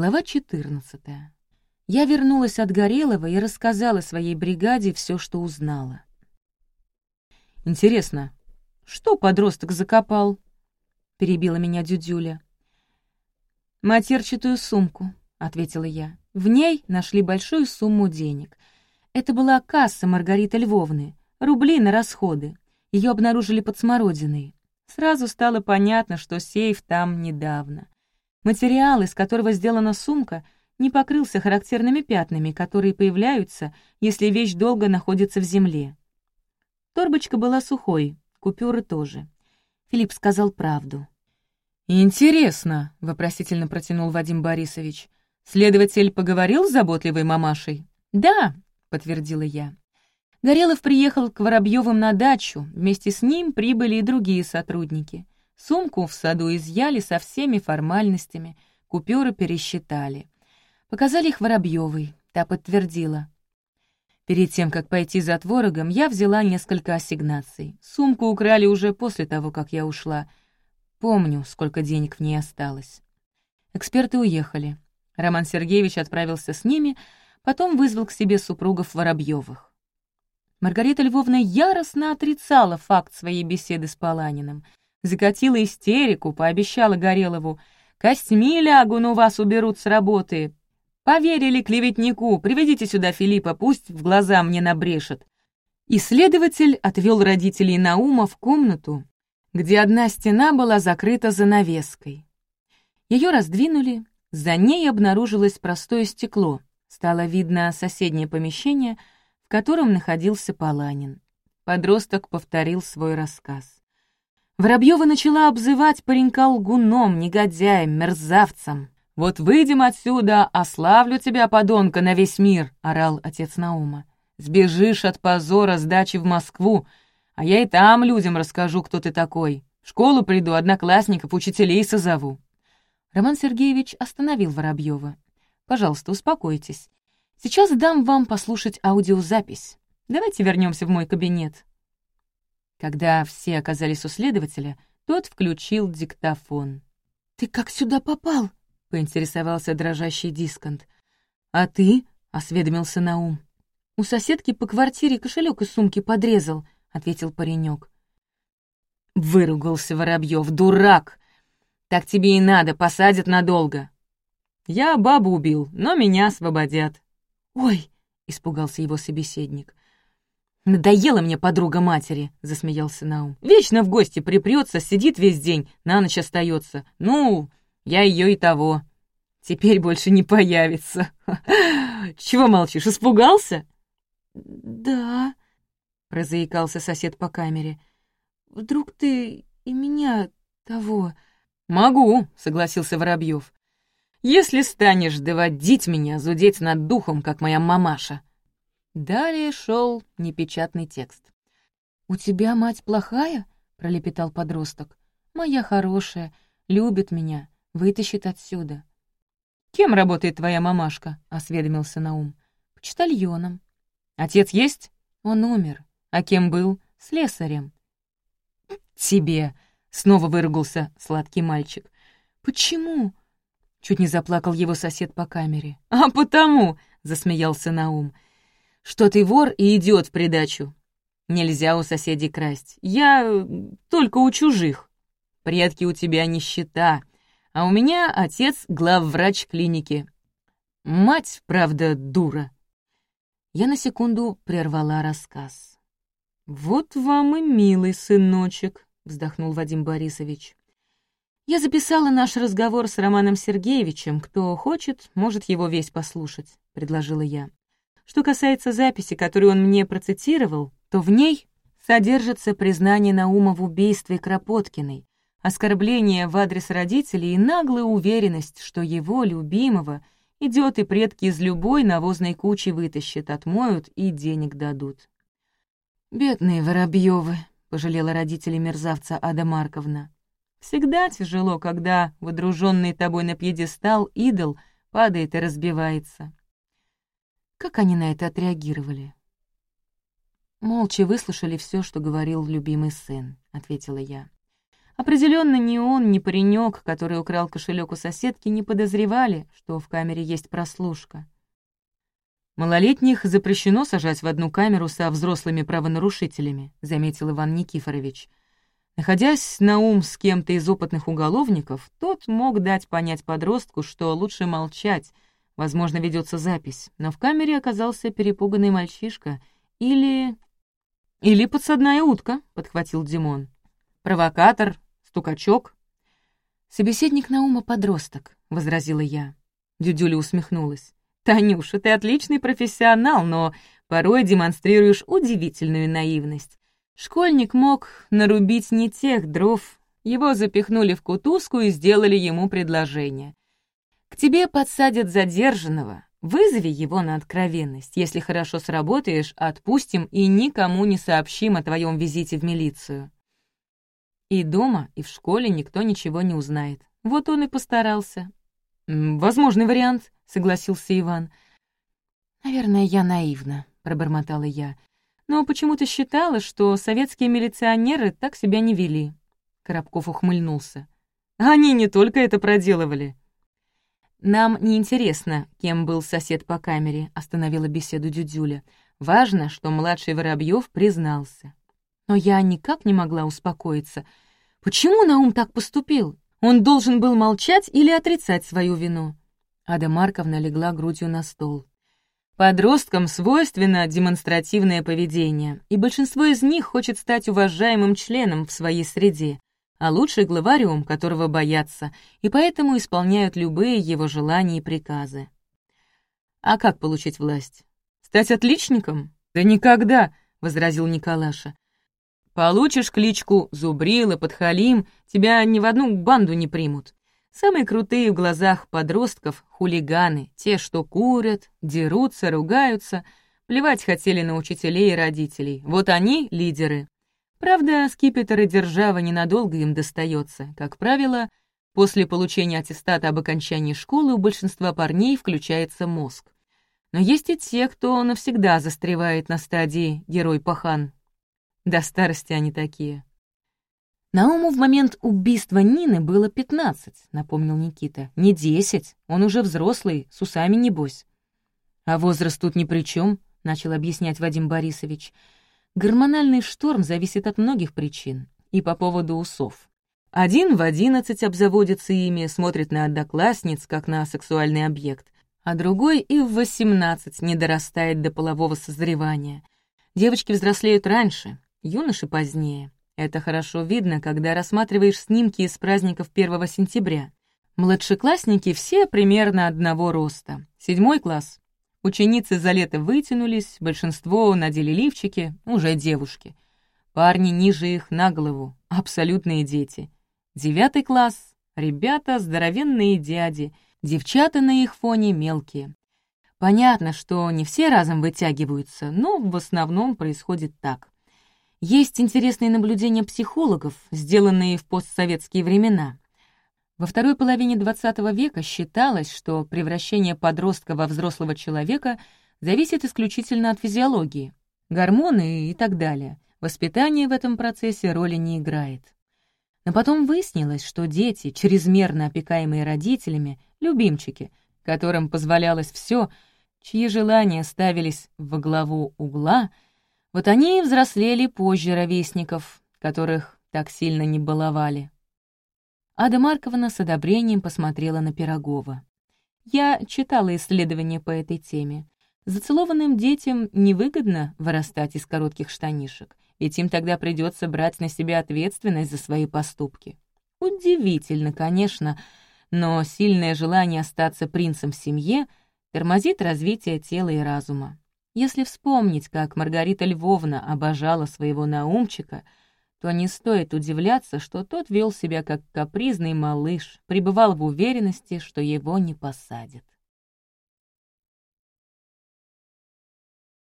Глава 14. Я вернулась от Горелого и рассказала своей бригаде все, что узнала. «Интересно, что подросток закопал?» — перебила меня Дюдюля. «Матерчатую сумку», — ответила я. В ней нашли большую сумму денег. Это была касса Маргариты Львовны, рубли на расходы. Ее обнаружили под смородиной. Сразу стало понятно, что сейф там недавно. Материал, из которого сделана сумка, не покрылся характерными пятнами, которые появляются, если вещь долго находится в земле. Торбочка была сухой, купюры тоже. Филипп сказал правду. «Интересно», — вопросительно протянул Вадим Борисович. «Следователь поговорил с заботливой мамашей?» «Да», — подтвердила я. Горелов приехал к Воробьевым на дачу, вместе с ним прибыли и другие сотрудники. Сумку в саду изъяли со всеми формальностями, купюры пересчитали. Показали их Воробьевой, та подтвердила. Перед тем, как пойти за творогом, я взяла несколько ассигнаций. Сумку украли уже после того, как я ушла. Помню, сколько денег в ней осталось. Эксперты уехали. Роман Сергеевич отправился с ними, потом вызвал к себе супругов Воробьевых. Маргарита Львовна яростно отрицала факт своей беседы с Паланиным. Закатила истерику, пообещала Горелову. «Костьми лягу, но вас уберут с работы. Поверили клеветнику, приведите сюда Филиппа, пусть в глаза мне набрешет». Исследователь отвел родителей Наума в комнату, где одна стена была закрыта занавеской. Ее раздвинули, за ней обнаружилось простое стекло. Стало видно соседнее помещение, в котором находился Паланин. Подросток повторил свой рассказ. Воробьева начала обзывать паренька лгуном, негодяем, мерзавцем. «Вот выйдем отсюда, ославлю тебя, подонка, на весь мир!» — орал отец Наума. «Сбежишь от позора сдачи в Москву, а я и там людям расскажу, кто ты такой. В школу приду, одноклассников, учителей созову». Роман Сергеевич остановил Воробьева. «Пожалуйста, успокойтесь. Сейчас дам вам послушать аудиозапись. Давайте вернемся в мой кабинет». Когда все оказались у следователя, тот включил диктофон. «Ты как сюда попал?» — поинтересовался дрожащий дисконт. «А ты?» — осведомился Наум. «У соседки по квартире кошелек из сумки подрезал», — ответил паренек. Выругался Воробьев. «Дурак! Так тебе и надо, посадят надолго. Я бабу убил, но меня освободят. Ой, испугался его собеседник. «Надоела мне подруга матери», — засмеялся Наум. «Вечно в гости припрется, сидит весь день, на ночь остается. Ну, я ее и того. Теперь больше не появится. Чего молчишь, испугался?» «Да», — прозаикался сосед по камере. «Вдруг ты и меня того...» «Могу», — согласился Воробьев. «Если станешь доводить меня, зудеть над духом, как моя мамаша». Далее шел непечатный текст. «У тебя мать плохая?» — пролепетал подросток. «Моя хорошая, любит меня, вытащит отсюда». «Кем работает твоя мамашка?» — осведомился Наум. «Почтальоном». «Отец есть?» «Он умер». «А кем был?» «Слесарем». «Тебе!» Снова выругался сладкий мальчик. «Почему?» Чуть не заплакал его сосед по камере. «А потому!» — засмеялся Наум. «Что ты вор и идиот в придачу. Нельзя у соседей красть. Я э, только у чужих. Предки у тебя нищета, а у меня отец главврач клиники. Мать, правда, дура». Я на секунду прервала рассказ. «Вот вам и милый сыночек», — вздохнул Вадим Борисович. «Я записала наш разговор с Романом Сергеевичем. Кто хочет, может его весь послушать», — предложила я. Что касается записи, которую он мне процитировал, то в ней содержится признание Наума в убийстве Кропоткиной, оскорбление в адрес родителей и наглая уверенность, что его, любимого, идет и предки из любой навозной кучи вытащат, отмоют и денег дадут. «Бедные Воробьёвы», — пожалела родителей мерзавца Ада Марковна. «Всегда тяжело, когда водруженный тобой на пьедестал идол падает и разбивается». Как они на это отреагировали? «Молча выслушали все, что говорил любимый сын», — ответила я. Определенно ни он, ни паренек, который украл кошелек у соседки, не подозревали, что в камере есть прослушка. «Малолетних запрещено сажать в одну камеру со взрослыми правонарушителями», — заметил Иван Никифорович. Находясь на ум с кем-то из опытных уголовников, тот мог дать понять подростку, что лучше молчать, возможно, ведется запись, но в камере оказался перепуганный мальчишка или... «Или подсадная утка», — подхватил Димон. «Провокатор, стукачок». «Собеседник Наума подросток», — возразила я. Дюдюля усмехнулась. «Танюша, ты отличный профессионал, но порой демонстрируешь удивительную наивность. Школьник мог нарубить не тех дров, его запихнули в кутузку и сделали ему предложение. К тебе подсадят задержанного, вызови его на откровенность. Если хорошо сработаешь, отпустим и никому не сообщим о твоем визите в милицию. И дома, и в школе никто ничего не узнает. Вот он и постарался. «Возможный вариант», — согласился Иван. «Наверное, я наивна», — пробормотала я. «Но почему-то считала, что советские милиционеры так себя не вели». Коробков ухмыльнулся. «Они не только это проделывали». «Нам не интересно, кем был сосед по камере», — остановила беседу Дюдюля. «Важно, что младший Воробьев признался». Но я никак не могла успокоиться. Почему Наум так поступил? Он должен был молчать или отрицать свою вину. Ада Марковна легла грудью на стол. Подросткам свойственно демонстративное поведение, и большинство из них хочет стать уважаемым членом в своей среде, а лучше главарем, которого боятся, и поэтому исполняют любые его желания и приказы. А как получить власть? Стать отличником? Да никогда, — возразил Николаша. Получишь кличку Зубрила, Подхалим, тебя ни в одну банду не примут. Самые крутые в глазах подростков — хулиганы, те, что курят, дерутся, ругаются, плевать хотели на учителей и родителей. Вот они — лидеры. Правда, скипетр и держава ненадолго им достается. Как правило, после получения аттестата об окончании школы у большинства парней включается мозг. Но есть и те, кто навсегда застревает на стадии герой-пахан, до старости они такие. Науму в момент убийства Нины было пятнадцать, напомнил Никита. Не десять, он уже взрослый, с усами небось. А возраст тут ни при чем, начал объяснять Вадим Борисович. Гормональный шторм зависит от многих причин, и по поводу усов. Один в одиннадцать обзаводится ими, смотрит на одноклассниц, как на сексуальный объект, а другой и в восемнадцать не дорастает до полового созревания. Девочки взрослеют раньше, юноши позднее. Это хорошо видно, когда рассматриваешь снимки из праздников 1 сентября. Младшеклассники все примерно одного роста. Седьмой класс. Ученицы за лето вытянулись, большинство надели лифчики, уже девушки. Парни ниже их на голову, абсолютные дети. Девятый класс. Ребята здоровенные дяди, девчата на их фоне мелкие. Понятно, что не все разом вытягиваются, но в основном происходит так. Есть интересные наблюдения психологов, сделанные в постсоветские времена. Во второй половине XX века считалось, что превращение подростка во взрослого человека зависит исключительно от физиологии, гормоны и так далее. Воспитание в этом процессе роли не играет. Но потом выяснилось, что дети, чрезмерно опекаемые родителями, любимчики, которым позволялось все, чьи желания ставились во главу угла — вот они и взрослели позже ровесников, которых так сильно не баловали. Ада Марковна с одобрением посмотрела на Пирогова. Я читала исследования по этой теме. Зацелованным детям невыгодно вырастать из коротких штанишек, ведь им тогда придется брать на себя ответственность за свои поступки. Удивительно, конечно, но сильное желание остаться принцем в семье тормозит развитие тела и разума. Если вспомнить, как Маргарита Львовна обожала своего Наумчика, то не стоит удивляться, что тот вел себя как капризный малыш, пребывал в уверенности, что его не посадят.